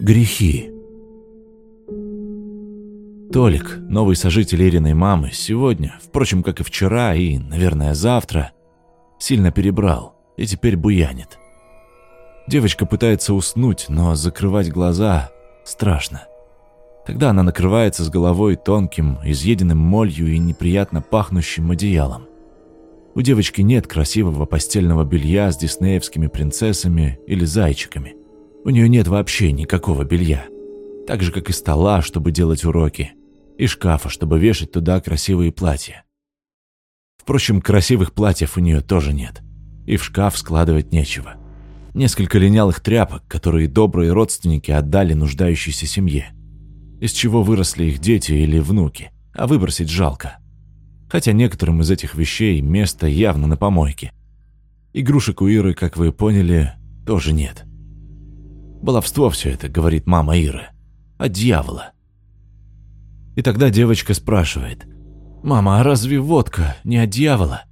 Грехи. Толик, новый сожитель Ириной мамы, сегодня, впрочем, как и вчера и, наверное, завтра, сильно перебрал и теперь буянит. Девочка пытается уснуть, но закрывать глаза страшно. Тогда она накрывается с головой тонким, изъеденным молью и неприятно пахнущим одеялом. У девочки нет красивого постельного белья с диснеевскими принцессами или зайчиками. У нее нет вообще никакого белья. Так же, как и стола, чтобы делать уроки, и шкафа, чтобы вешать туда красивые платья. Впрочем, красивых платьев у нее тоже нет, и в шкаф складывать нечего. Несколько линялых тряпок, которые добрые родственники отдали нуждающейся семье, из чего выросли их дети или внуки, а выбросить жалко. Хотя некоторым из этих вещей место явно на помойке. Игрушек у Иры, как вы поняли, тоже нет. Баловство все это, говорит мама Иры. От дьявола. И тогда девочка спрашивает. «Мама, а разве водка не от дьявола?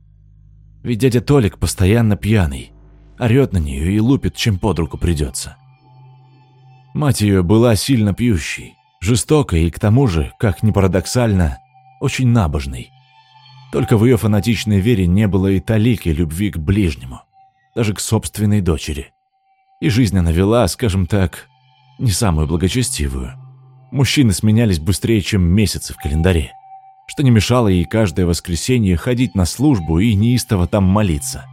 Ведь дядя Толик постоянно пьяный, орет на нее и лупит, чем под руку придется». Мать ее была сильно пьющей, жестокой и к тому же, как ни парадоксально, очень набожной. Только в ее фанатичной вере не было и талики любви к ближнему, даже к собственной дочери. И жизнь она вела, скажем так, не самую благочестивую. Мужчины сменялись быстрее, чем месяцы в календаре, что не мешало ей каждое воскресенье ходить на службу и неистово там молиться.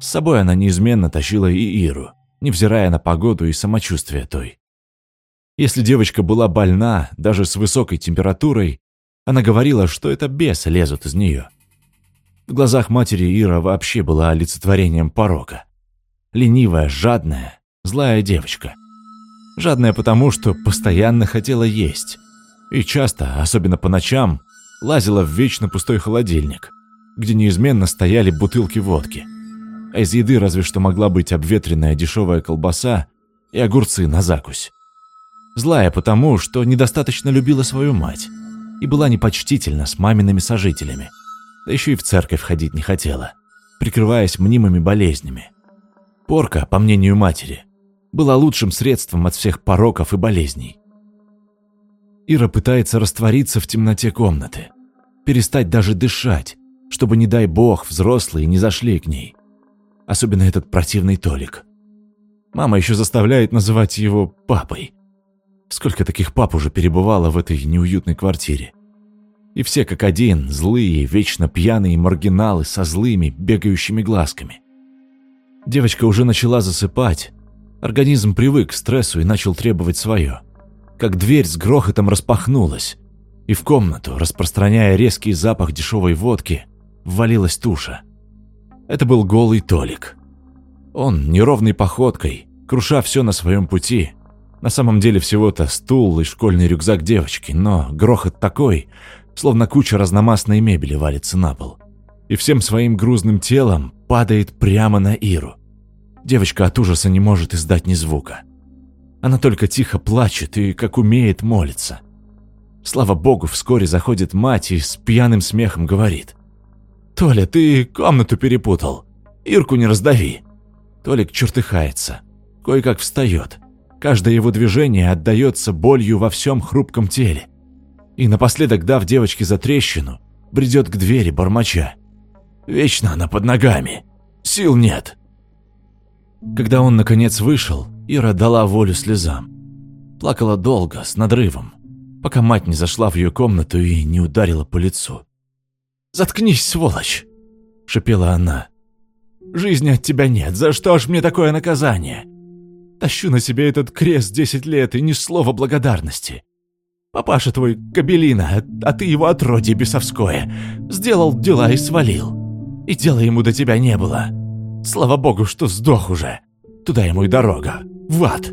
С собой она неизменно тащила и Иру, невзирая на погоду и самочувствие той. Если девочка была больна, даже с высокой температурой, она говорила, что это бесы лезут из нее. В глазах матери Ира вообще была олицетворением порока ленивая, жадная, злая девочка. Жадная потому, что постоянно хотела есть. И часто, особенно по ночам, лазила в вечно пустой холодильник, где неизменно стояли бутылки водки. А из еды разве что могла быть обветренная дешевая колбаса и огурцы на закусь. Злая потому, что недостаточно любила свою мать и была непочтительна с мамиными сожителями, да еще и в церковь ходить не хотела, прикрываясь мнимыми болезнями. Порка, по мнению матери, была лучшим средством от всех пороков и болезней. Ира пытается раствориться в темноте комнаты, перестать даже дышать, чтобы, не дай бог, взрослые не зашли к ней. Особенно этот противный Толик. Мама еще заставляет называть его папой. Сколько таких пап уже перебывало в этой неуютной квартире. И все как один, злые, вечно пьяные маргиналы со злыми, бегающими глазками. Девочка уже начала засыпать. Организм привык к стрессу и начал требовать свое. Как дверь с грохотом распахнулась, и в комнату, распространяя резкий запах дешевой водки, ввалилась туша. Это был голый Толик. Он, неровной походкой, круша все на своем пути, на самом деле всего-то стул и школьный рюкзак девочки, но грохот такой, словно куча разномастной мебели валится на пол и всем своим грузным телом падает прямо на Иру. Девочка от ужаса не может издать ни звука. Она только тихо плачет и, как умеет, молится. Слава богу, вскоре заходит мать и с пьяным смехом говорит. «Толя, ты комнату перепутал. Ирку не раздави». Толик чертыхается. Кое-как встает. Каждое его движение отдается болью во всем хрупком теле. И напоследок, дав девочке за трещину, бредет к двери бормоча. Вечно она под ногами. Сил нет. Когда он наконец вышел, Ира дала волю слезам. Плакала долго, с надрывом, пока мать не зашла в ее комнату и не ударила по лицу. «Заткнись, сволочь!» – шепела она. «Жизни от тебя нет, за что ж мне такое наказание? Тащу на себе этот крест десять лет и ни слова благодарности. Папаша твой, Кабелина, а ты его отродье бесовское, сделал дела и свалил. И дела ему до тебя не было. Слава богу, что сдох уже. Туда ему и дорога. В ад.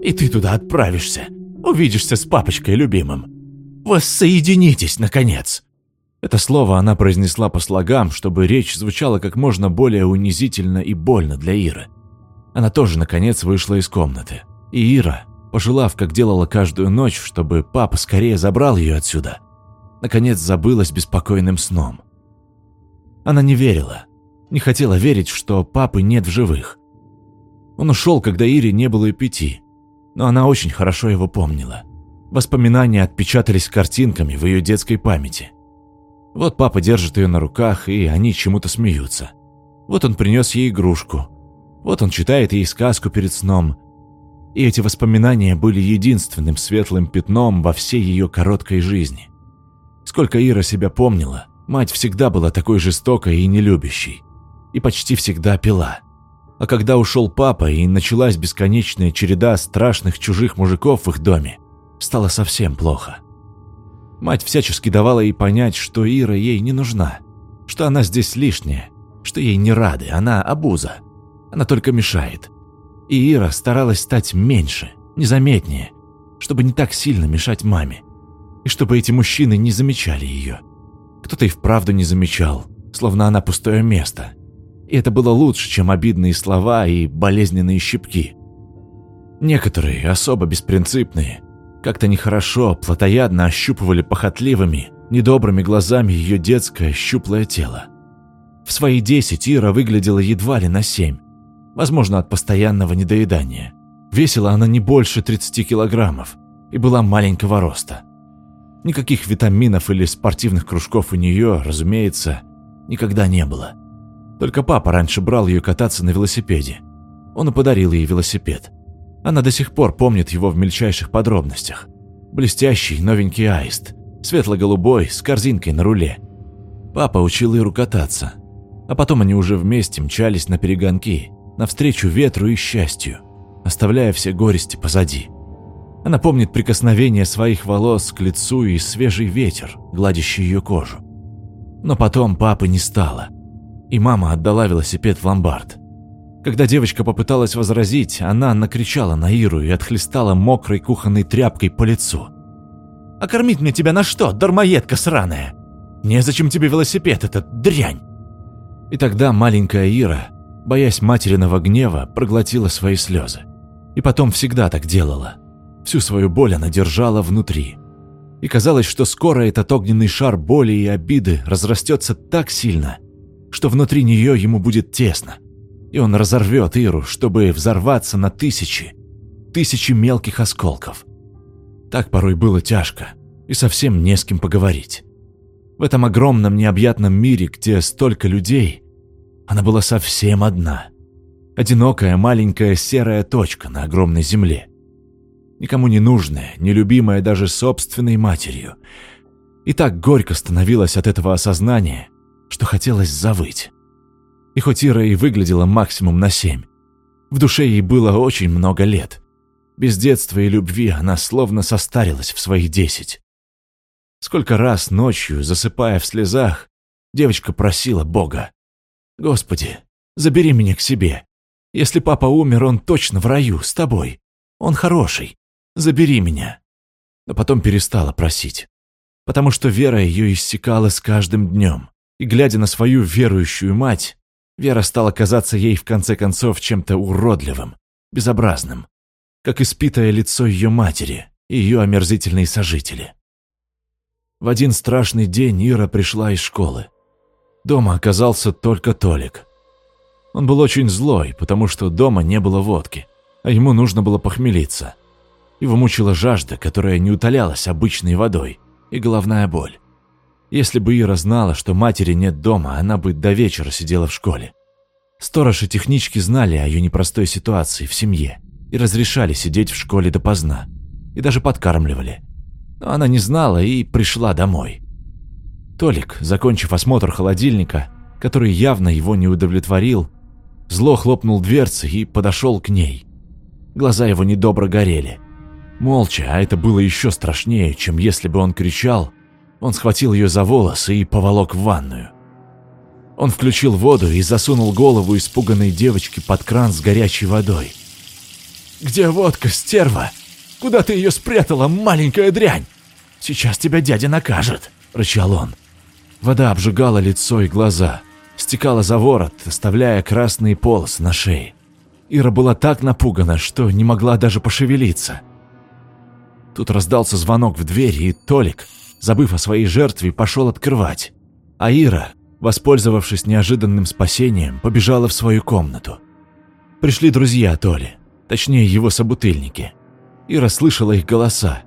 И ты туда отправишься. Увидишься с папочкой любимым. Воссоединитесь, наконец!» Это слово она произнесла по слогам, чтобы речь звучала как можно более унизительно и больно для Иры. Она тоже, наконец, вышла из комнаты. И Ира, пожелав, как делала каждую ночь, чтобы папа скорее забрал ее отсюда, наконец забылась беспокойным сном. Она не верила, не хотела верить, что папы нет в живых. Он ушел, когда Ире не было и пяти. но она очень хорошо его помнила. Воспоминания отпечатались картинками в ее детской памяти. Вот папа держит ее на руках, и они чему-то смеются. Вот он принес ей игрушку. Вот он читает ей сказку перед сном. И эти воспоминания были единственным светлым пятном во всей ее короткой жизни. Сколько Ира себя помнила, мать всегда была такой жестокой и нелюбящей. И почти всегда пила. А когда ушел папа и началась бесконечная череда страшных чужих мужиков в их доме, стало совсем плохо. Мать всячески давала ей понять, что Ира ей не нужна, что она здесь лишняя, что ей не рады, она обуза, она только мешает. И Ира старалась стать меньше, незаметнее, чтобы не так сильно мешать маме, и чтобы эти мужчины не замечали ее. Кто-то и вправду не замечал, словно она пустое место – и это было лучше, чем обидные слова и болезненные щипки. Некоторые, особо беспринципные, как-то нехорошо, плотоядно ощупывали похотливыми, недобрыми глазами ее детское щуплое тело. В свои десять Ира выглядела едва ли на семь, возможно, от постоянного недоедания. Весила она не больше 30 килограммов и была маленького роста. Никаких витаминов или спортивных кружков у нее, разумеется, никогда не было. Только папа раньше брал ее кататься на велосипеде. Он и подарил ей велосипед. Она до сих пор помнит его в мельчайших подробностях. Блестящий новенький аист, светло-голубой, с корзинкой на руле. Папа учил Иру кататься. А потом они уже вместе мчались на перегонки, навстречу ветру и счастью, оставляя все горести позади. Она помнит прикосновение своих волос к лицу и свежий ветер, гладящий ее кожу. Но потом папы не стало и мама отдала велосипед в ломбард. Когда девочка попыталась возразить, она накричала на Иру и отхлестала мокрой кухонной тряпкой по лицу. «А кормить мне тебя на что, дармоедка сраная? Незачем тебе велосипед, это дрянь!» И тогда маленькая Ира, боясь материного гнева, проглотила свои слезы. И потом всегда так делала. Всю свою боль она держала внутри. И казалось, что скоро этот огненный шар боли и обиды разрастется так сильно, что внутри нее ему будет тесно, и он разорвет Иру, чтобы взорваться на тысячи, тысячи мелких осколков. Так порой было тяжко, и совсем не с кем поговорить. В этом огромном необъятном мире, где столько людей, она была совсем одна. Одинокая маленькая серая точка на огромной земле. Никому не нужная, нелюбимая даже собственной матерью. И так горько становилось от этого осознания, что хотелось завыть. И хоть Ира и выглядела максимум на семь, в душе ей было очень много лет. Без детства и любви она словно состарилась в своих десять. Сколько раз ночью, засыпая в слезах, девочка просила Бога. «Господи, забери меня к себе. Если папа умер, он точно в раю, с тобой. Он хороший. Забери меня». Но потом перестала просить, потому что вера ее иссякала с каждым днем и, глядя на свою верующую мать, Вера стала казаться ей в конце концов чем-то уродливым, безобразным, как испитое лицо ее матери и ее омерзительные сожители. В один страшный день Ира пришла из школы. Дома оказался только Толик. Он был очень злой, потому что дома не было водки, а ему нужно было похмелиться. Его мучила жажда, которая не утолялась обычной водой, и головная боль. Если бы Ира знала, что матери нет дома, она бы до вечера сидела в школе. Сторож и технички знали о ее непростой ситуации в семье и разрешали сидеть в школе допоздна. И даже подкармливали. Но она не знала и пришла домой. Толик, закончив осмотр холодильника, который явно его не удовлетворил, зло хлопнул дверцы и подошел к ней. Глаза его недобро горели. Молча, а это было еще страшнее, чем если бы он кричал, он схватил ее за волосы и поволок в ванную. Он включил воду и засунул голову испуганной девочки под кран с горячей водой. «Где водка, стерва? Куда ты ее спрятала, маленькая дрянь? Сейчас тебя дядя накажет!» – рычал он. Вода обжигала лицо и глаза, стекала за ворот, оставляя красные полосы на шее. Ира была так напугана, что не могла даже пошевелиться. Тут раздался звонок в дверь, и Толик, забыв о своей жертве, пошел открывать. А Ира, воспользовавшись неожиданным спасением, побежала в свою комнату. Пришли друзья Толи, точнее его собутыльники. и расслышала их голоса.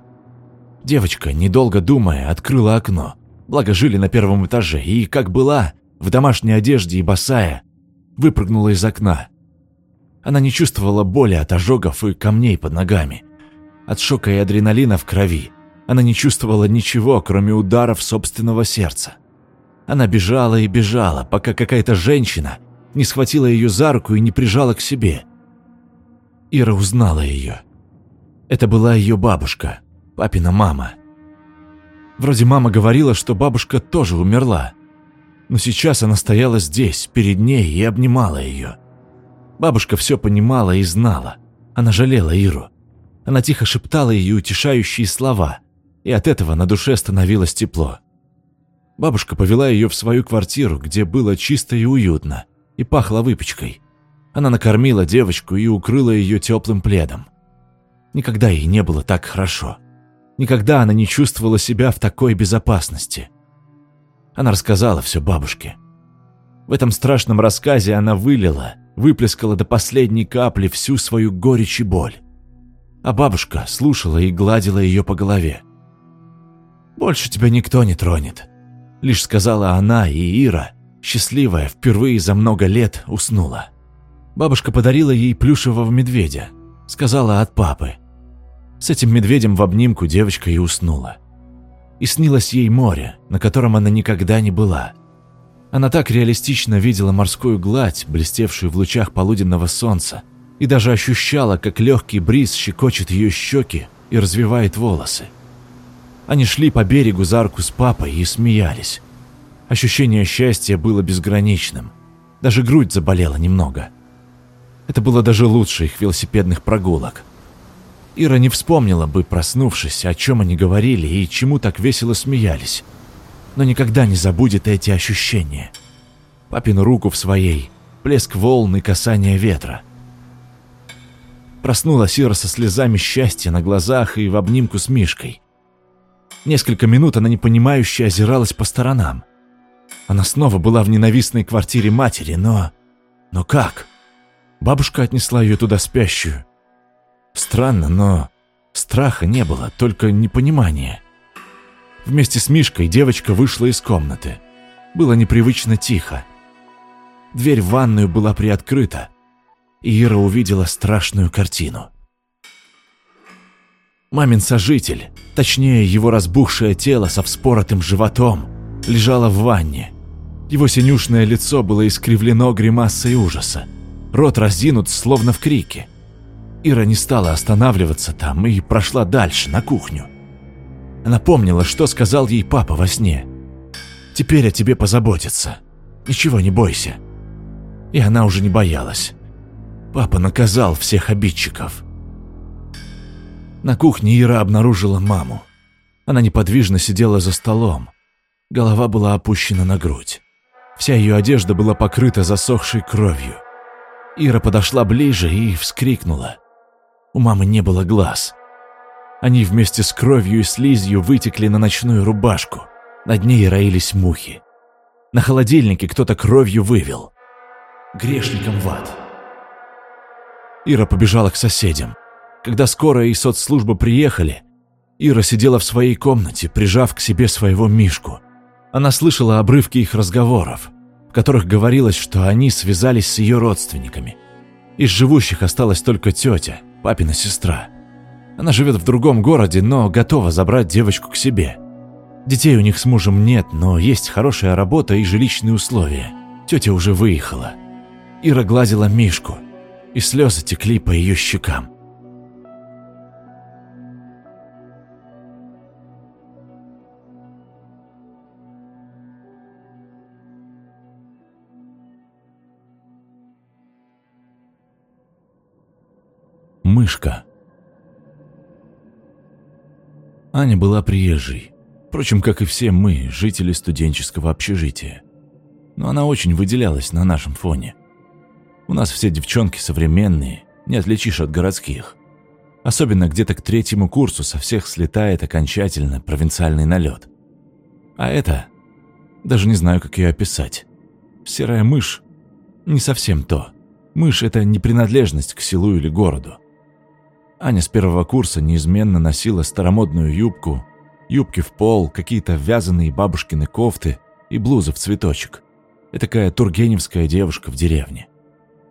Девочка, недолго думая, открыла окно, благо жили на первом этаже, и, как была, в домашней одежде и босая, выпрыгнула из окна. Она не чувствовала боли от ожогов и камней под ногами. От шока и адреналина в крови она не чувствовала ничего, кроме ударов собственного сердца. Она бежала и бежала, пока какая-то женщина не схватила ее за руку и не прижала к себе. Ира узнала ее. Это была ее бабушка, папина мама. Вроде мама говорила, что бабушка тоже умерла. Но сейчас она стояла здесь, перед ней, и обнимала ее. Бабушка все понимала и знала. Она жалела Иру. Она тихо шептала ей утешающие слова, и от этого на душе становилось тепло. Бабушка повела ее в свою квартиру, где было чисто и уютно, и пахло выпечкой. Она накормила девочку и укрыла ее теплым пледом. Никогда ей не было так хорошо. Никогда она не чувствовала себя в такой безопасности. Она рассказала все бабушке. В этом страшном рассказе она вылила, выплескала до последней капли всю свою горечь и боль. А бабушка слушала и гладила ее по голове. «Больше тебя никто не тронет», — лишь сказала она, и Ира, счастливая, впервые за много лет уснула. Бабушка подарила ей плюшевого медведя, сказала от папы. С этим медведем в обнимку девочка и уснула. И снилось ей море, на котором она никогда не была. Она так реалистично видела морскую гладь, блестевшую в лучах полуденного солнца, и даже ощущала, как легкий бриз щекочет ее щеки и развивает волосы. Они шли по берегу за арку с папой и смеялись. Ощущение счастья было безграничным. Даже грудь заболела немного. Это было даже лучше их велосипедных прогулок. Ира не вспомнила бы, проснувшись, о чем они говорили и чему так весело смеялись. Но никогда не забудет эти ощущения. Папину руку в своей, плеск волн и касание ветра. Проснулась Ира со слезами счастья на глазах и в обнимку с Мишкой. Несколько минут она непонимающе озиралась по сторонам. Она снова была в ненавистной квартире матери, но... Но как? Бабушка отнесла ее туда спящую. Странно, но страха не было, только непонимание. Вместе с Мишкой девочка вышла из комнаты. Было непривычно тихо. Дверь в ванную была приоткрыта, Ира увидела страшную картину. Мамин сожитель, точнее его разбухшее тело со вспоротым животом, лежало в ванне. Его синюшное лицо было искривлено гримасой ужаса. Рот разинут, словно в крике. Ира не стала останавливаться там и прошла дальше, на кухню. Она помнила, что сказал ей папа во сне. «Теперь о тебе позаботятся. Ничего не бойся». И она уже не боялась. Папа наказал всех обидчиков. На кухне Ира обнаружила маму. Она неподвижно сидела за столом. Голова была опущена на грудь. Вся ее одежда была покрыта засохшей кровью. Ира подошла ближе и вскрикнула. У мамы не было глаз. Они вместе с кровью и слизью вытекли на ночную рубашку. Над ней роились мухи. На холодильнике кто-то кровью вывел. Грешникам в ад. Ира побежала к соседям. Когда скорая и соцслужба приехали, Ира сидела в своей комнате, прижав к себе своего Мишку. Она слышала обрывки их разговоров, в которых говорилось, что они связались с ее родственниками. Из живущих осталась только тетя, папина сестра. Она живет в другом городе, но готова забрать девочку к себе. Детей у них с мужем нет, но есть хорошая работа и жилищные условия. Тетя уже выехала. Ира гладила Мишку, и слезы текли по ее щекам. Мышка. Аня была приезжей. Впрочем, как и все мы, жители студенческого общежития. Но она очень выделялась на нашем фоне. У нас все девчонки современные, не отличишь от городских. Особенно где-то к третьему курсу со всех слетает окончательно провинциальный налет. А это... Даже не знаю, как ее описать. Серая мышь — не совсем то. Мышь — это не принадлежность к селу или городу. Аня с первого курса неизменно носила старомодную юбку, юбки в пол, какие-то вязаные бабушкины кофты и блузы в цветочек. Этакая тургеневская девушка в деревне.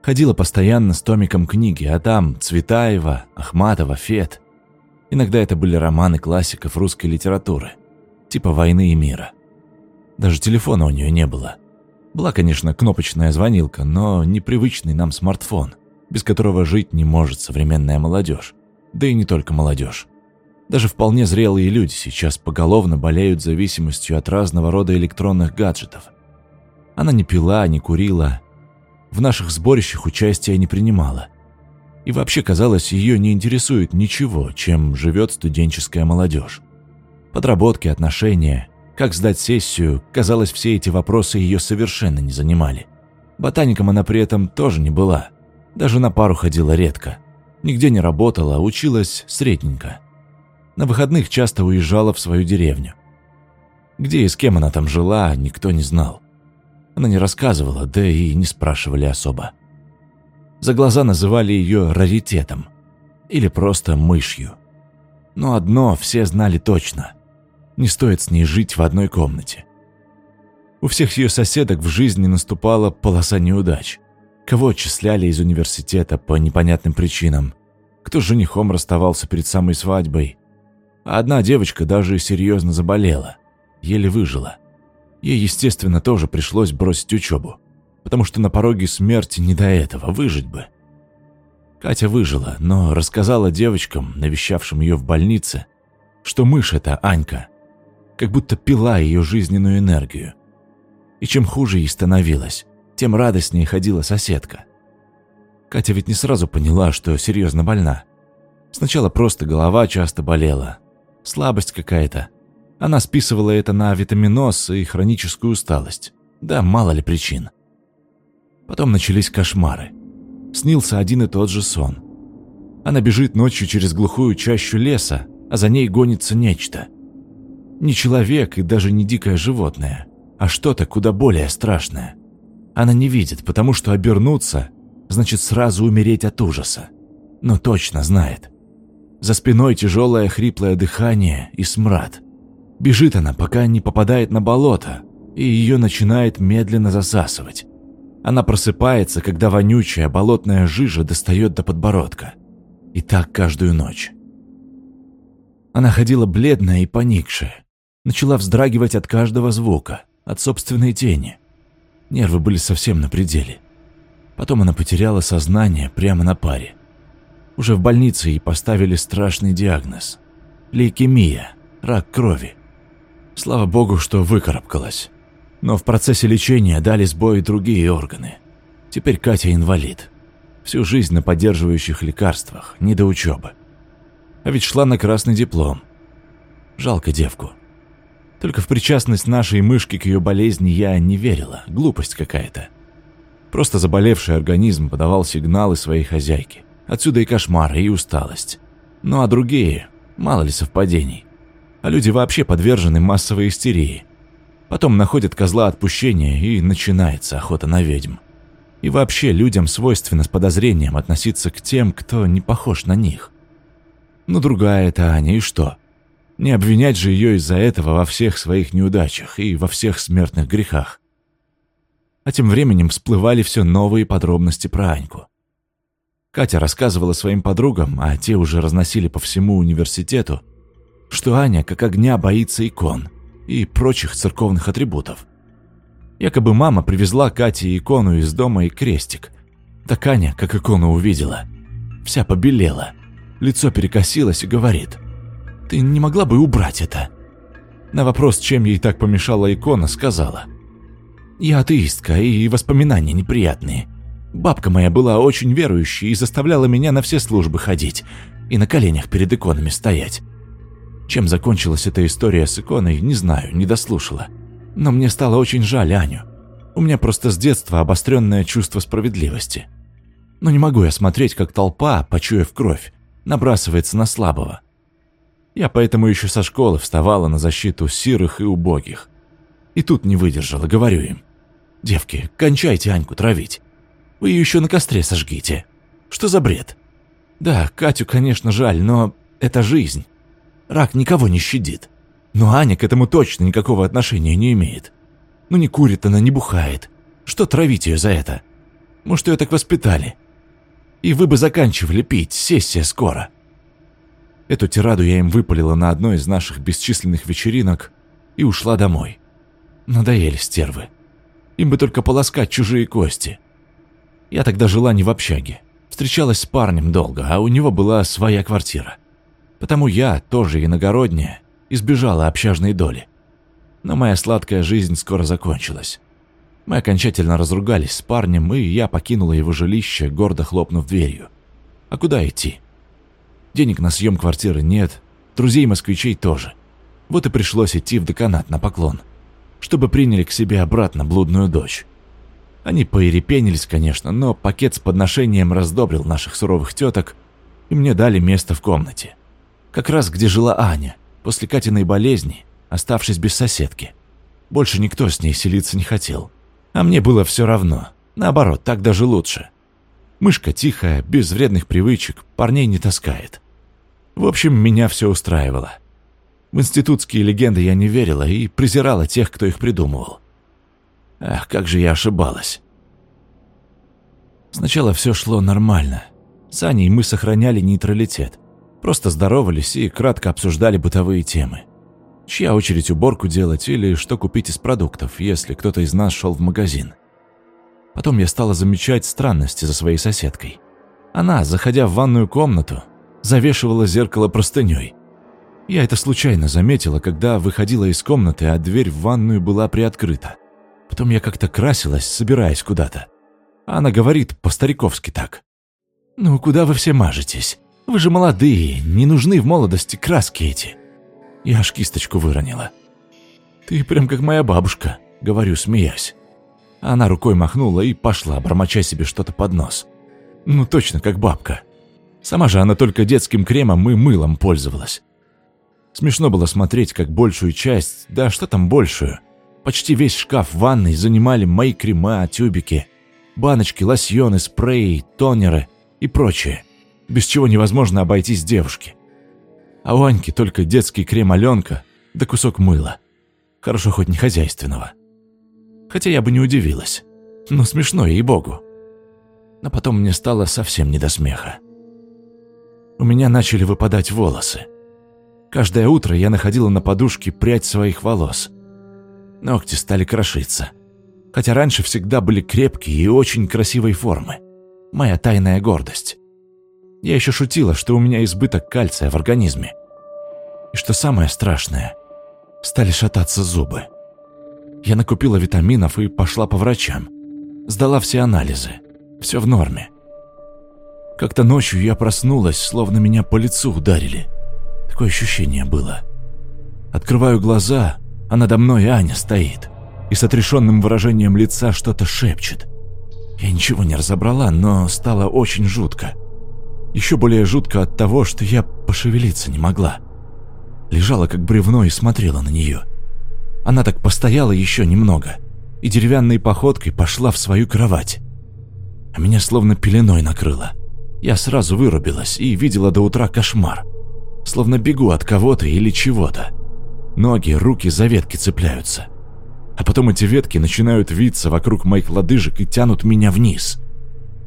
Ходила постоянно с томиком книги, а там Цветаева, Ахматова, Фет. Иногда это были романы классиков русской литературы, типа «Войны и мира». Даже телефона у нее не было. Была, конечно, кнопочная звонилка, но непривычный нам смартфон, без которого жить не может современная молодежь. Да и не только молодежь. Даже вполне зрелые люди сейчас поголовно болеют зависимостью от разного рода электронных гаджетов. Она не пила, не курила, в наших сборищах участия не принимала. И вообще, казалось, ее не интересует ничего, чем живет студенческая молодежь. Подработки, отношения, как сдать сессию, казалось, все эти вопросы ее совершенно не занимали. Ботаником она при этом тоже не была. Даже на пару ходила редко. Нигде не работала, а училась средненько. На выходных часто уезжала в свою деревню. Где и с кем она там жила, никто не знал. Она не рассказывала, да и не спрашивали особо. За глаза называли ее раритетом или просто мышью. Но одно все знали точно – не стоит с ней жить в одной комнате. У всех ее соседок в жизни наступала полоса неудач. Кого отчисляли из университета по непонятным причинам, кто с женихом расставался перед самой свадьбой. А одна девочка даже серьезно заболела, еле выжила. Ей, естественно, тоже пришлось бросить учебу, потому что на пороге смерти не до этого, выжить бы. Катя выжила, но рассказала девочкам, навещавшим ее в больнице, что мышь эта Анька, как будто пила ее жизненную энергию. И чем хуже ей становилось, тем радостнее ходила соседка. Катя ведь не сразу поняла, что серьезно больна. Сначала просто голова часто болела, слабость какая-то, она списывала это на витаминоз и хроническую усталость. Да, мало ли причин. Потом начались кошмары. Снился один и тот же сон. Она бежит ночью через глухую чащу леса, а за ней гонится нечто. Не человек и даже не дикое животное, а что-то куда более страшное. Она не видит, потому что обернуться значит сразу умереть от ужаса. Но точно знает. За спиной тяжелое хриплое дыхание и смрад – Бежит она, пока не попадает на болото, и ее начинает медленно засасывать. Она просыпается, когда вонючая болотная жижа достает до подбородка. И так каждую ночь. Она ходила бледная и поникшая. Начала вздрагивать от каждого звука, от собственной тени. Нервы были совсем на пределе. Потом она потеряла сознание прямо на паре. Уже в больнице ей поставили страшный диагноз. Лейкемия, рак крови. Слава богу, что выкарабкалась. Но в процессе лечения дали сбой другие органы. Теперь Катя инвалид. Всю жизнь на поддерживающих лекарствах, не до учебы. А ведь шла на красный диплом. Жалко девку. Только в причастность нашей мышки к ее болезни я не верила. Глупость какая-то. Просто заболевший организм подавал сигналы своей хозяйке. Отсюда и кошмары, и усталость. Ну а другие, мало ли совпадений а люди вообще подвержены массовой истерии. Потом находят козла отпущения, и начинается охота на ведьм. И вообще людям свойственно с подозрением относиться к тем, кто не похож на них. Ну другая это Аня, и что? Не обвинять же ее из-за этого во всех своих неудачах и во всех смертных грехах. А тем временем всплывали все новые подробности про Аньку. Катя рассказывала своим подругам, а те уже разносили по всему университету, что Аня как огня боится икон и прочих церковных атрибутов. Якобы мама привезла Кате икону из дома и крестик. Так Аня, как икону увидела, вся побелела, лицо перекосилось и говорит, «Ты не могла бы убрать это?» На вопрос, чем ей так помешала икона, сказала, «Я атеистка, и воспоминания неприятные. Бабка моя была очень верующей и заставляла меня на все службы ходить и на коленях перед иконами стоять. Чем закончилась эта история с иконой, не знаю, не дослушала. Но мне стало очень жаль Аню. У меня просто с детства обостренное чувство справедливости. Но не могу я смотреть, как толпа, почуяв кровь, набрасывается на слабого. Я поэтому еще со школы вставала на защиту сирых и убогих. И тут не выдержала, говорю им. «Девки, кончайте Аньку травить. Вы ее еще на костре сожгите. Что за бред?» Да, Катю, конечно, жаль, но это жизнь. Рак никого не щадит. Но Аня к этому точно никакого отношения не имеет. Ну не курит она, не бухает. Что травить ее за это? Может, ее так воспитали? И вы бы заканчивали пить, сессия скоро. Эту тираду я им выпалила на одной из наших бесчисленных вечеринок и ушла домой. Надоели стервы. Им бы только полоскать чужие кости. Я тогда жила не в общаге. Встречалась с парнем долго, а у него была своя квартира. Потому я, тоже иногородняя, избежала общажной доли. Но моя сладкая жизнь скоро закончилась. Мы окончательно разругались с парнем, и я покинула его жилище, гордо хлопнув дверью. А куда идти? Денег на съем квартиры нет, друзей-москвичей тоже. Вот и пришлось идти в деканат на поклон, чтобы приняли к себе обратно блудную дочь. Они поерепенились, конечно, но пакет с подношением раздобрил наших суровых теток, и мне дали место в комнате. Как раз где жила Аня, после Катиной болезни, оставшись без соседки. Больше никто с ней селиться не хотел. А мне было все равно. Наоборот, так даже лучше. Мышка тихая, без вредных привычек, парней не таскает. В общем, меня все устраивало. В институтские легенды я не верила и презирала тех, кто их придумывал. Ах, как же я ошибалась. Сначала все шло нормально. С Аней мы сохраняли нейтралитет. Просто здоровались и кратко обсуждали бытовые темы. Чья очередь уборку делать или что купить из продуктов, если кто-то из нас шел в магазин. Потом я стала замечать странности за своей соседкой. Она, заходя в ванную комнату, завешивала зеркало простыней. Я это случайно заметила, когда выходила из комнаты, а дверь в ванную была приоткрыта. Потом я как-то красилась, собираясь куда-то. Она говорит по-стариковски так. «Ну, куда вы все мажетесь? Вы же молодые, не нужны в молодости краски эти». Я аж кисточку выронила. «Ты прям как моя бабушка», — говорю, смеясь. Она рукой махнула и пошла, бормоча себе что-то под нос. Ну, точно как бабка. Сама же она только детским кремом и мылом пользовалась. Смешно было смотреть, как большую часть, да что там большую, почти весь шкаф в ванной занимали мои крема, тюбики, баночки, лосьоны, спреи, тонеры и прочее без чего невозможно обойтись девушке. А у Аньки только детский крем Аленка да кусок мыла. Хорошо хоть не хозяйственного. Хотя я бы не удивилась. Ну, смешно, ей-богу. Но потом мне стало совсем не до смеха. У меня начали выпадать волосы. Каждое утро я находила на подушке прядь своих волос. Ногти стали крошиться. Хотя раньше всегда были крепкие и очень красивой формы. Моя тайная гордость. Я еще шутила, что у меня избыток кальция в организме. И что самое страшное, стали шататься зубы. Я накупила витаминов и пошла по врачам. Сдала все анализы. Все в норме. Как-то ночью я проснулась, словно меня по лицу ударили. Такое ощущение было. Открываю глаза, а надо мной Аня стоит и с отрешенным выражением лица что-то шепчет. Я ничего не разобрала, но стало очень жутко. Еще более жутко от того, что я пошевелиться не могла. Лежала как бревно и смотрела на нее. Она так постояла еще немного и деревянной походкой пошла в свою кровать. А меня словно пеленой накрыло. Я сразу вырубилась и видела до утра кошмар. Словно бегу от кого-то или чего-то. Ноги, руки за ветки цепляются. А потом эти ветки начинают виться вокруг моих лодыжек и тянут меня вниз.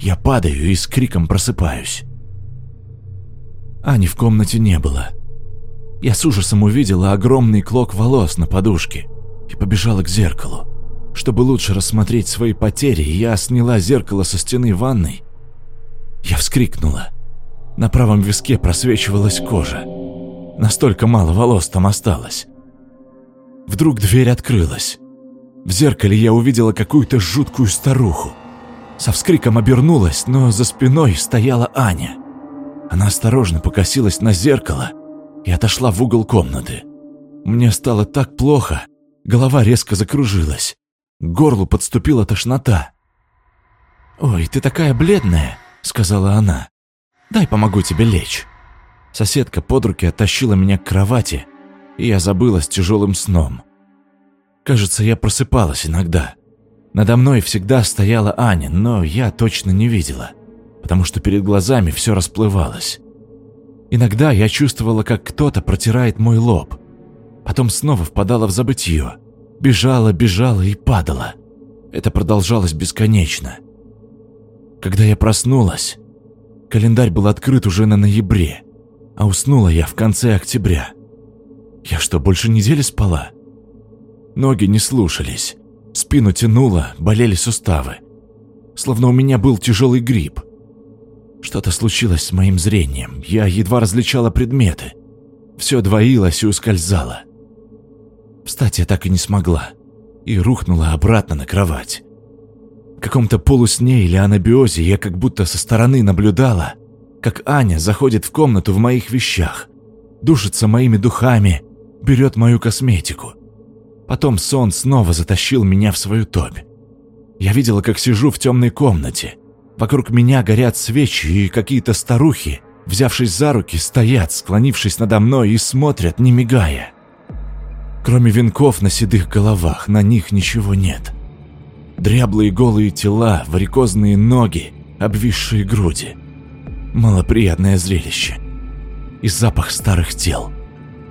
Я падаю и с криком просыпаюсь. Ани в комнате не было. Я с ужасом увидела огромный клок волос на подушке и побежала к зеркалу. Чтобы лучше рассмотреть свои потери, я сняла зеркало со стены ванной. Я вскрикнула. На правом виске просвечивалась кожа. Настолько мало волос там осталось. Вдруг дверь открылась. В зеркале я увидела какую-то жуткую старуху. Со вскриком обернулась, но за спиной стояла Аня. Она осторожно покосилась на зеркало и отошла в угол комнаты. Мне стало так плохо, голова резко закружилась. К горлу подступила тошнота. «Ой, ты такая бледная», — сказала она. «Дай помогу тебе лечь». Соседка под руки оттащила меня к кровати, и я забылась тяжелым сном. Кажется, я просыпалась иногда. Надо мной всегда стояла Аня, но я точно не видела. Потому что перед глазами все расплывалось. Иногда я чувствовала, как кто-то протирает мой лоб. Потом снова впадала в забытье. Бежала, бежала и падала. Это продолжалось бесконечно. Когда я проснулась, календарь был открыт уже на ноябре, а уснула я в конце октября. Я что, больше недели спала? Ноги не слушались, спину тянуло, болели суставы. Словно у меня был тяжелый грипп. Что-то случилось с моим зрением, я едва различала предметы. Все двоилось и ускользало. Встать я так и не смогла и рухнула обратно на кровать. В каком-то полусне или анабиозе я как будто со стороны наблюдала, как Аня заходит в комнату в моих вещах, душится моими духами, берет мою косметику. Потом сон снова затащил меня в свою топь. Я видела, как сижу в темной комнате, Вокруг меня горят свечи, и какие-то старухи, взявшись за руки, стоят, склонившись надо мной и смотрят, не мигая. Кроме венков на седых головах, на них ничего нет. Дряблые голые тела, варикозные ноги, обвисшие груди. Малоприятное зрелище. И запах старых тел.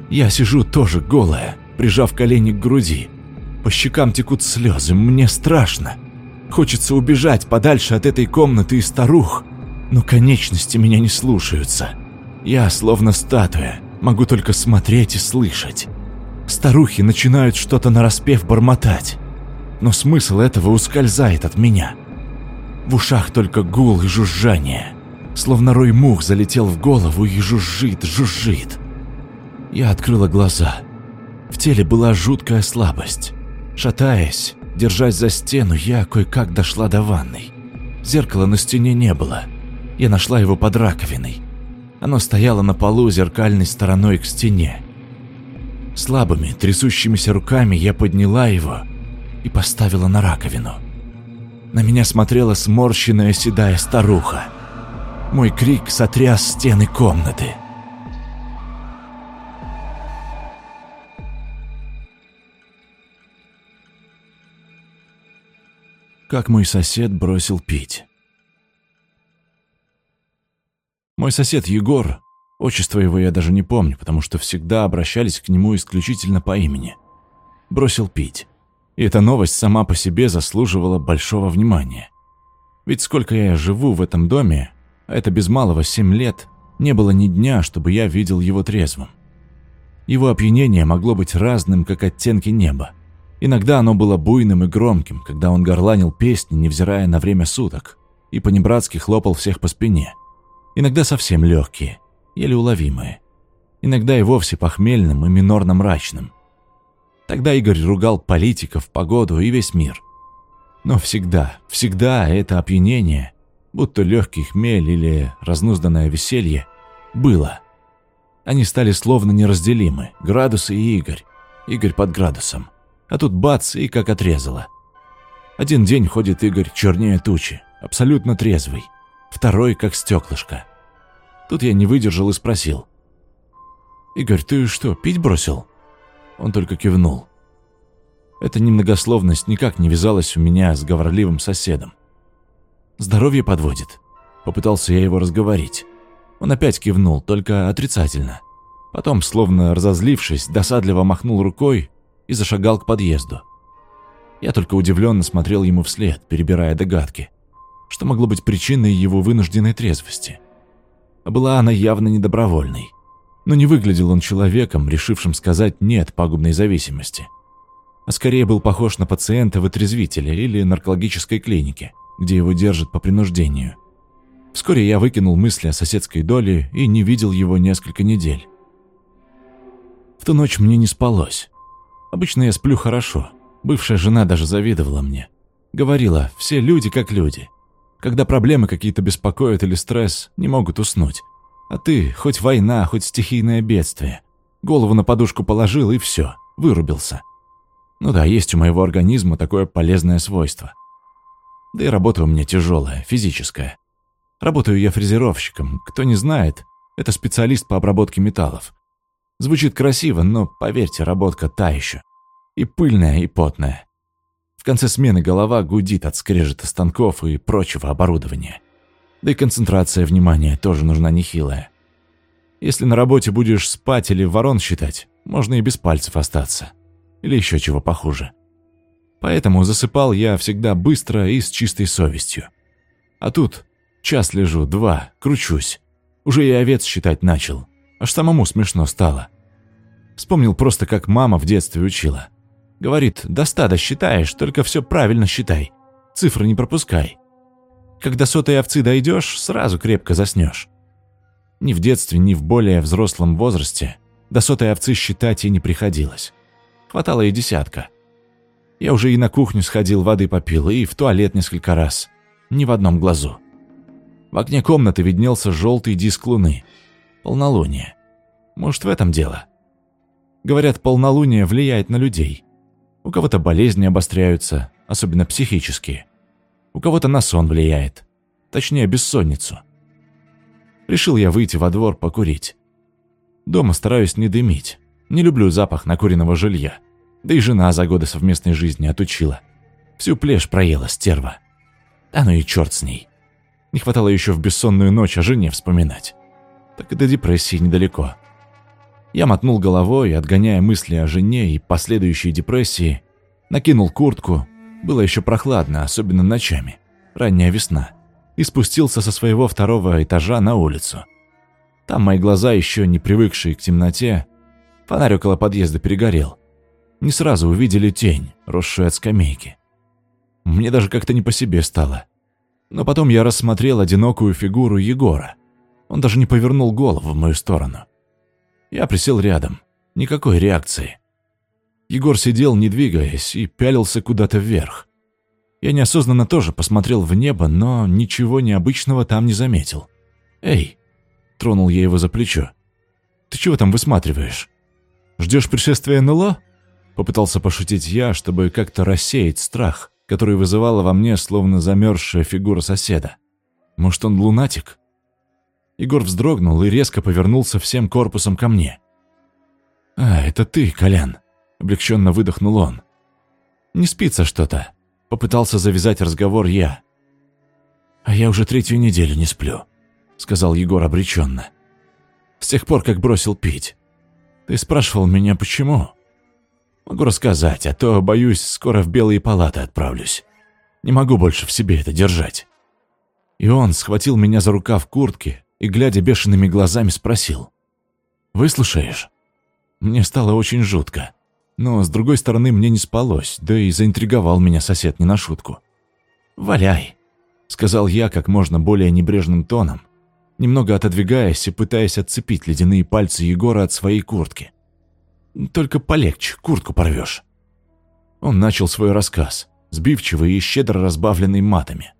Я сижу тоже голая, прижав колени к груди. По щекам текут слезы, мне страшно. Хочется убежать подальше от этой комнаты и старух, но конечности меня не слушаются. Я, словно статуя, могу только смотреть и слышать. Старухи начинают что-то нараспев бормотать, но смысл этого ускользает от меня. В ушах только гул и жужжание, словно рой мух залетел в голову и жужжит, жужжит. Я открыла глаза. В теле была жуткая слабость. Шатаясь, Держась за стену, я кое-как дошла до ванной. Зеркала на стене не было. Я нашла его под раковиной. Оно стояло на полу зеркальной стороной к стене. Слабыми, трясущимися руками я подняла его и поставила на раковину. На меня смотрела сморщенная седая старуха. Мой крик сотряс стены комнаты. Как мой сосед бросил пить. Мой сосед Егор, отчество его я даже не помню, потому что всегда обращались к нему исключительно по имени, бросил пить. И эта новость сама по себе заслуживала большого внимания. Ведь сколько я живу в этом доме, а это без малого семь лет, не было ни дня, чтобы я видел его трезвым. Его опьянение могло быть разным, как оттенки неба. Иногда оно было буйным и громким, когда он горланил песни, невзирая на время суток, и понебратски хлопал всех по спине. Иногда совсем легкие, еле уловимые. Иногда и вовсе похмельным и минорно-мрачным. Тогда Игорь ругал политиков, погоду и весь мир. Но всегда, всегда это опьянение, будто легкий хмель или разнузданное веселье, было. Они стали словно неразделимы, градусы и Игорь, Игорь под градусом. А тут бац, и как отрезало. Один день ходит Игорь чернее тучи, абсолютно трезвый. Второй, как стеклышко. Тут я не выдержал и спросил. «Игорь, ты что, пить бросил?» Он только кивнул. Эта немногословность никак не вязалась у меня с говорливым соседом. «Здоровье подводит», — попытался я его разговорить. Он опять кивнул, только отрицательно. Потом, словно разозлившись, досадливо махнул рукой и зашагал к подъезду. Я только удивленно смотрел ему вслед, перебирая догадки, что могло быть причиной его вынужденной трезвости. Была она явно недобровольной. Но не выглядел он человеком, решившим сказать «нет» пагубной зависимости. А скорее был похож на пациента в отрезвителе или наркологической клинике, где его держат по принуждению. Вскоре я выкинул мысли о соседской доле и не видел его несколько недель. В ту ночь мне не спалось. Обычно я сплю хорошо. Бывшая жена даже завидовала мне. Говорила, все люди как люди. Когда проблемы какие-то беспокоят или стресс, не могут уснуть. А ты, хоть война, хоть стихийное бедствие. Голову на подушку положил и все, вырубился. Ну да, есть у моего организма такое полезное свойство. Да и работа у меня тяжелая, физическая. Работаю я фрезеровщиком. Кто не знает, это специалист по обработке металлов. Звучит красиво, но, поверьте, работка та еще. И пыльная, и потная. В конце смены голова гудит от скрежета станков и прочего оборудования. Да и концентрация внимания тоже нужна нехилая. Если на работе будешь спать или ворон считать, можно и без пальцев остаться. Или еще чего похуже. Поэтому засыпал я всегда быстро и с чистой совестью. А тут час лежу, два, кручусь. Уже и овец считать начал. Аж самому смешно стало. Вспомнил просто, как мама в детстве учила. Говорит, до стада считаешь, только все правильно считай. Цифры не пропускай. Когда сотой овцы дойдешь, сразу крепко заснешь. Ни в детстве, ни в более взрослом возрасте до сотой овцы считать и не приходилось. Хватало и десятка. Я уже и на кухню сходил, воды попил, и в туалет несколько раз. Ни в одном глазу. В окне комнаты виднелся желтый диск луны. Полнолуние. Может, в этом дело? Говорят, полнолуние влияет на людей. У кого-то болезни обостряются, особенно психические. У кого-то на сон влияет. Точнее, бессонницу. Решил я выйти во двор покурить. Дома стараюсь не дымить. Не люблю запах накуренного жилья. Да и жена за годы совместной жизни отучила. Всю плешь проела стерва. А ну и черт с ней. Не хватало еще в бессонную ночь о жене вспоминать. Так и до депрессии недалеко. Я мотнул головой, отгоняя мысли о жене и последующей депрессии, накинул куртку. Было еще прохладно, особенно ночами. Ранняя весна и спустился со своего второго этажа на улицу. Там мои глаза, еще не привыкшие к темноте, фонарь около подъезда перегорел. Не сразу увидели тень, росшую от скамейки. Мне даже как-то не по себе стало. Но потом я рассмотрел одинокую фигуру Егора. Он даже не повернул голову в мою сторону. Я присел рядом. Никакой реакции. Егор сидел, не двигаясь, и пялился куда-то вверх. Я неосознанно тоже посмотрел в небо, но ничего необычного там не заметил. «Эй!» – тронул я его за плечо. «Ты чего там высматриваешь? Ждешь пришествия НЛО?» Попытался пошутить я, чтобы как-то рассеять страх, который вызывала во мне словно замерзшая фигура соседа. «Может, он лунатик?» Егор вздрогнул и резко повернулся всем корпусом ко мне. «А, это ты, Колян!» – облегченно выдохнул он. «Не спится что-то?» Попытался завязать разговор я. «А я уже третью неделю не сплю», — сказал Егор обреченно. «С тех пор, как бросил пить. Ты спрашивал меня, почему?» «Могу рассказать, а то, боюсь, скоро в белые палаты отправлюсь. Не могу больше в себе это держать». И он схватил меня за рукав куртки и, глядя бешеными глазами, спросил. «Выслушаешь?» Мне стало очень жутко. Но, с другой стороны, мне не спалось, да и заинтриговал меня сосед не на шутку. «Валяй», — сказал я как можно более небрежным тоном, немного отодвигаясь и пытаясь отцепить ледяные пальцы Егора от своей куртки. «Только полегче, куртку порвешь». Он начал свой рассказ, сбивчивый и щедро разбавленный матами.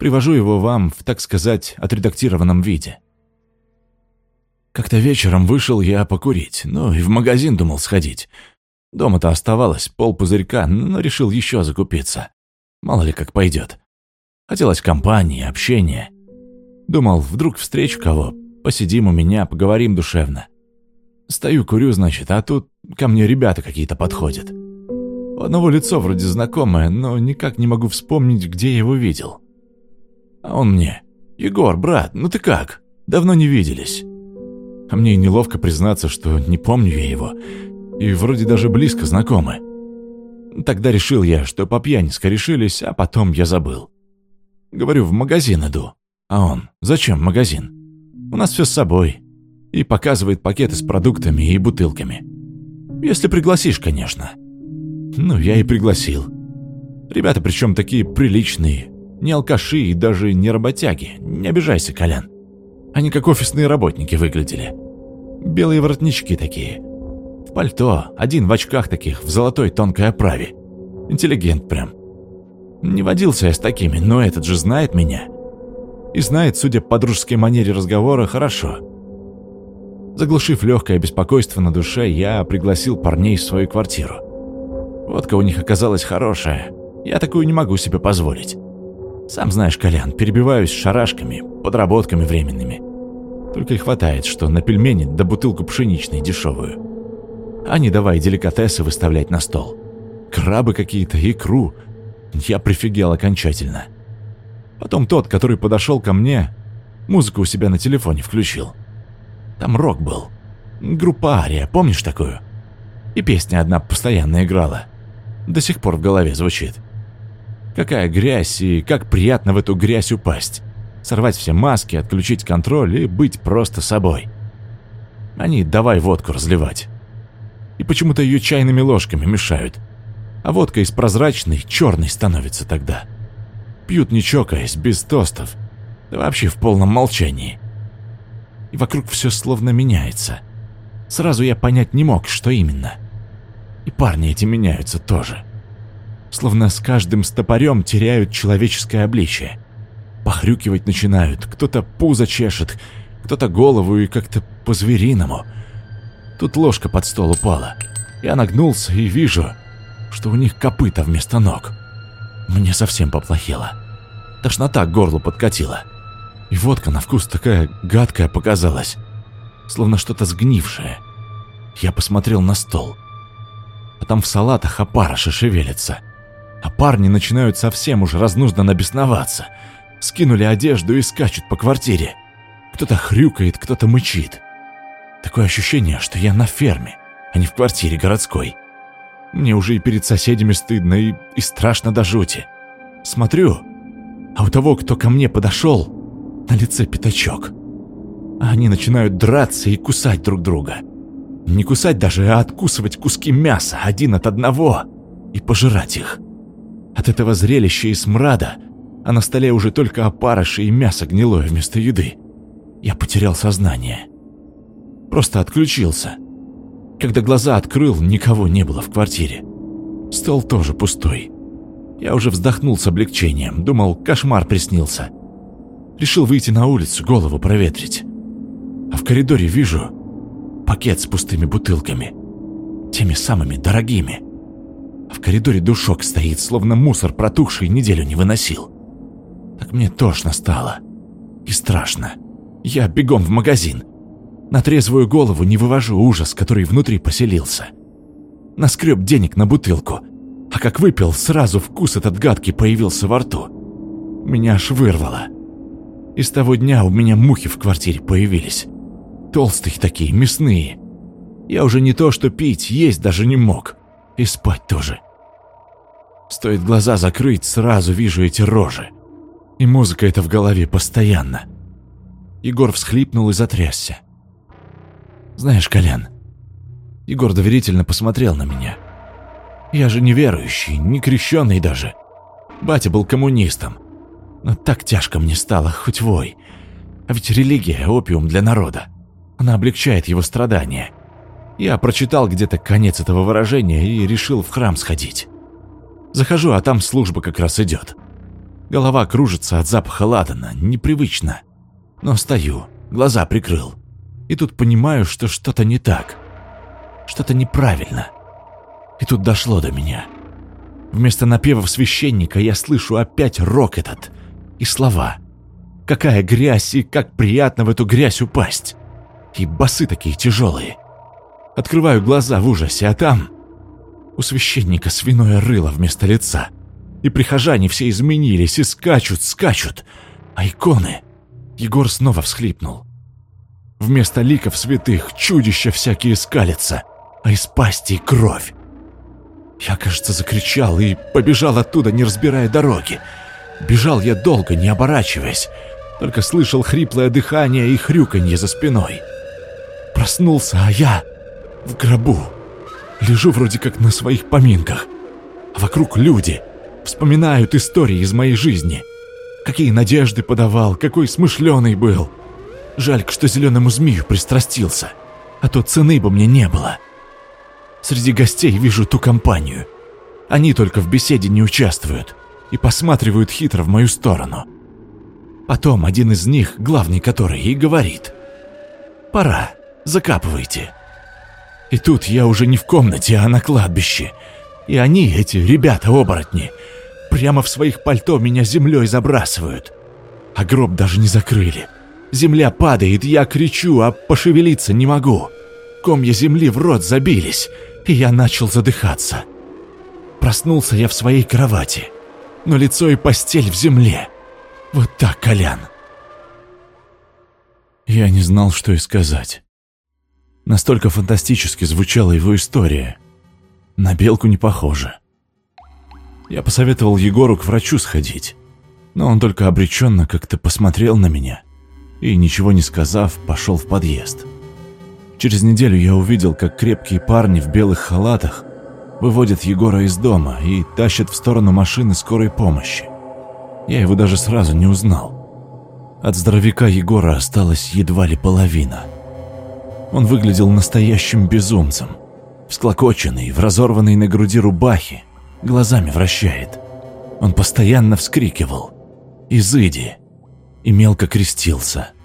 Привожу его вам в, так сказать, отредактированном виде. Как-то вечером вышел я покурить, ну и в магазин думал сходить, Дома-то оставалось пол пузырька, но решил еще закупиться. Мало ли как пойдет. Хотелось компании, общения. Думал, вдруг встречу кого, посидим у меня, поговорим душевно. Стою, курю, значит, а тут ко мне ребята какие-то подходят. Одного лицо вроде знакомое, но никак не могу вспомнить, где я его видел. А он мне, «Егор, брат, ну ты как? Давно не виделись». А мне неловко признаться, что не помню я его, и вроде даже близко знакомы. Тогда решил я, что по пьяни скорешились, а потом я забыл. Говорю, в магазин иду. А он, зачем магазин? У нас все с собой. И показывает пакеты с продуктами и бутылками. Если пригласишь, конечно. Ну, я и пригласил. Ребята причем такие приличные, не алкаши и даже не работяги. Не обижайся, Колян. Они как офисные работники выглядели. Белые воротнички такие. В пальто, один в очках таких, в золотой тонкой оправе. Интеллигент прям. Не водился я с такими, но этот же знает меня. И знает, судя по дружеской манере разговора, хорошо. Заглушив легкое беспокойство на душе, я пригласил парней в свою квартиру. Водка у них оказалась хорошая. Я такую не могу себе позволить. Сам знаешь, Колян, перебиваюсь шарашками, подработками временными. Только и хватает, что на пельмени да бутылку пшеничной дешевую а не давай деликатесы выставлять на стол. Крабы какие-то, икру. Я прифигел окончательно. Потом тот, который подошел ко мне, музыку у себя на телефоне включил. Там рок был. Группа Ария, помнишь такую? И песня одна постоянно играла. До сих пор в голове звучит. Какая грязь и как приятно в эту грязь упасть. Сорвать все маски, отключить контроль и быть просто собой. Они давай водку разливать. И почему-то ее чайными ложками мешают. А водка из прозрачной черной становится тогда. Пьют не чокаясь, без тостов. Да вообще в полном молчании. И вокруг все словно меняется. Сразу я понять не мог, что именно. И парни эти меняются тоже. Словно с каждым стопорем теряют человеческое обличие. Похрюкивать начинают, кто-то пузо чешет, кто-то голову и как-то по-звериному. Тут ложка под стол упала. Я нагнулся и вижу, что у них копыта вместо ног. Мне совсем поплохело. Тошнота к горлу подкатила. И водка на вкус такая гадкая показалась, словно что-то сгнившее. Я посмотрел на стол. А там в салатах опарыши шевелятся. А парни начинают совсем уж разнужданно бесноваться. Скинули одежду и скачут по квартире. Кто-то хрюкает, кто-то мычит. Такое ощущение, что я на ферме, а не в квартире городской. Мне уже и перед соседями стыдно, и, и страшно до жути. Смотрю, а у того, кто ко мне подошел, на лице пятачок. А они начинают драться и кусать друг друга. Не кусать даже, а откусывать куски мяса один от одного и пожирать их. От этого зрелища и смрада, а на столе уже только опарыши и мясо гнилое вместо еды, я потерял сознание. Просто отключился. Когда глаза открыл, никого не было в квартире. Стол тоже пустой. Я уже вздохнул с облегчением, думал, кошмар приснился. Решил выйти на улицу, голову проветрить. А в коридоре вижу пакет с пустыми бутылками. Теми самыми дорогими. В коридоре душок стоит, словно мусор протухший неделю не выносил. Так мне тошно стало. И страшно. Я бегом в магазин. На трезвую голову не вывожу ужас, который внутри поселился. Наскреб денег на бутылку, а как выпил, сразу вкус этот гадкий появился во рту. Меня аж вырвало. И с того дня у меня мухи в квартире появились. Толстые такие, мясные. Я уже не то что пить, есть даже не мог. И спать тоже. Стоит глаза закрыть, сразу вижу эти рожи. И музыка эта в голове постоянно. Егор всхлипнул и затрясся. Знаешь, Колян, Егор доверительно посмотрел на меня. Я же не верующий, не крещенный даже. Батя был коммунистом. Но так тяжко мне стало, хоть вой. А ведь религия – опиум для народа. Она облегчает его страдания. Я прочитал где-то конец этого выражения и решил в храм сходить. Захожу, а там служба как раз идет. Голова кружится от запаха ладана, непривычно. Но стою, глаза прикрыл и тут понимаю, что что-то не так. Что-то неправильно. И тут дошло до меня. Вместо напевов священника я слышу опять рок этот и слова. Какая грязь и как приятно в эту грязь упасть. И басы такие тяжелые. Открываю глаза в ужасе, а там... У священника свиное рыло вместо лица. И прихожане все изменились и скачут, скачут. А иконы... Егор снова всхлипнул. Вместо ликов святых чудища всякие скалятся, а из пасти кровь. Я, кажется, закричал и побежал оттуда, не разбирая дороги. Бежал я долго, не оборачиваясь, только слышал хриплое дыхание и хрюканье за спиной. Проснулся, а я в гробу. Лежу вроде как на своих поминках. А вокруг люди вспоминают истории из моей жизни. Какие надежды подавал, какой смышленый был. Жаль, что зеленому змею пристрастился, а то цены бы мне не было. Среди гостей вижу ту компанию. Они только в беседе не участвуют и посматривают хитро в мою сторону. Потом один из них, главный который, и говорит. «Пора, закапывайте». И тут я уже не в комнате, а на кладбище. И они, эти ребята-оборотни, прямо в своих пальто меня землей забрасывают. А гроб даже не закрыли. Земля падает, я кричу, а пошевелиться не могу. Комья земли в рот забились, и я начал задыхаться. Проснулся я в своей кровати, но лицо и постель в земле. Вот так, Колян!» Я не знал, что и сказать. Настолько фантастически звучала его история. На белку не похоже. Я посоветовал Егору к врачу сходить, но он только обреченно как-то посмотрел на меня и, ничего не сказав, пошел в подъезд. Через неделю я увидел, как крепкие парни в белых халатах выводят Егора из дома и тащат в сторону машины скорой помощи. Я его даже сразу не узнал. От здоровяка Егора осталась едва ли половина. Он выглядел настоящим безумцем. Всклокоченный, в разорванной на груди рубахе, глазами вращает. Он постоянно вскрикивал «Изыди!» и мелко крестился –